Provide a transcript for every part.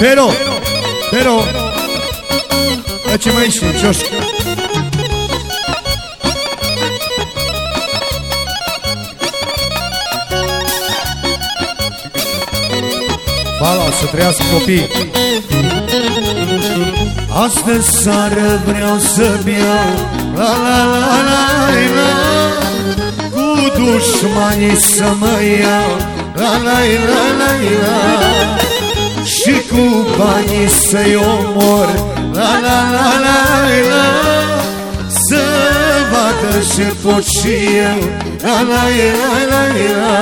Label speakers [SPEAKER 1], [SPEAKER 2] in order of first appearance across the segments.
[SPEAKER 1] Pero, pero ce mai știi, Cioșcă Fala, să trăiască copii. Astăzi seară vreau să beau La la la la la. Cu dușmanii să mă iau La la la la la. Și cu banii să-i omor. La la la la la. Să vadă ce pot și eu La la la la la.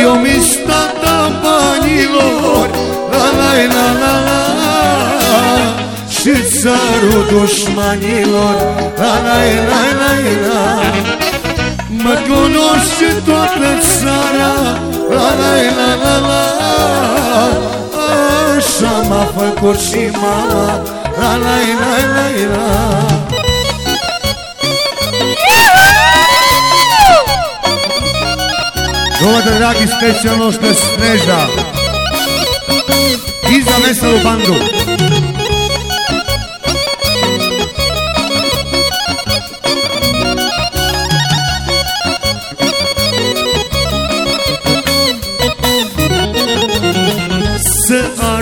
[SPEAKER 1] Eu mi stata banilor. La la la la la. Și țarul dușmanilor. La la la la la. Mă cunoște toată țara. La la la la la M-a făcut și mama La la la la la. Dobar dragi specijalno ste Snežda I za veselu bandu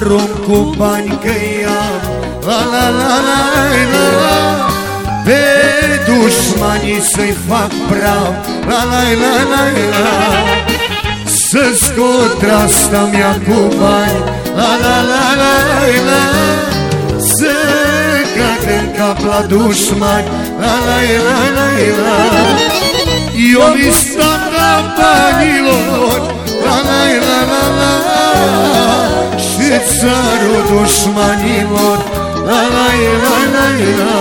[SPEAKER 1] arunc cu bani că i-am La la la la la la Pe dușmanii să-i fac brau La la la la la Să scot asta mea cu bani La la la la la Să cad în cap la dușmani La la la la la Eu mi stat la banilor La la la la la Țarul dușmanilor La la la la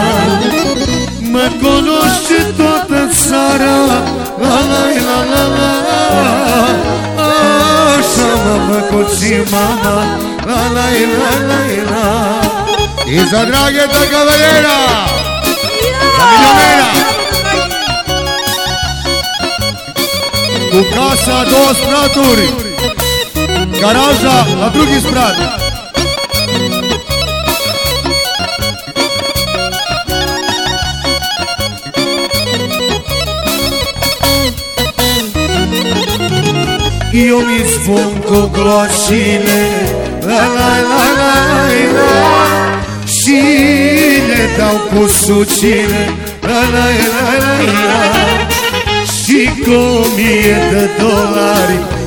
[SPEAKER 1] Mă cunoște toată țara La la la la la Așa m-a făcut și mama La la la la la Iza Dragheta Cavalera La milionera. Cu casa două straturi Garaja la drugi sprat. Eu mi spun cu gloșine La la la la la Și le dau cu sucine La la la la la. Și cu o mie de dolari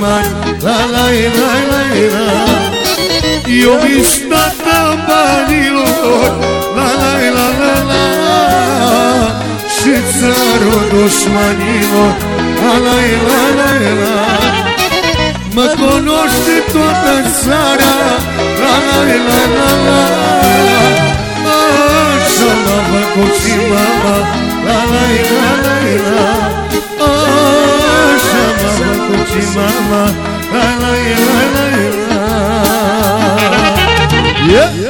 [SPEAKER 1] la dușmani La la la la. La Eu mi stata banilor. La la la la la. Și țarul dușmanilor. La la la la la. Mă cunoște toată țara. La la la la la. Așa m-a făcut și mama la la la la la yeah.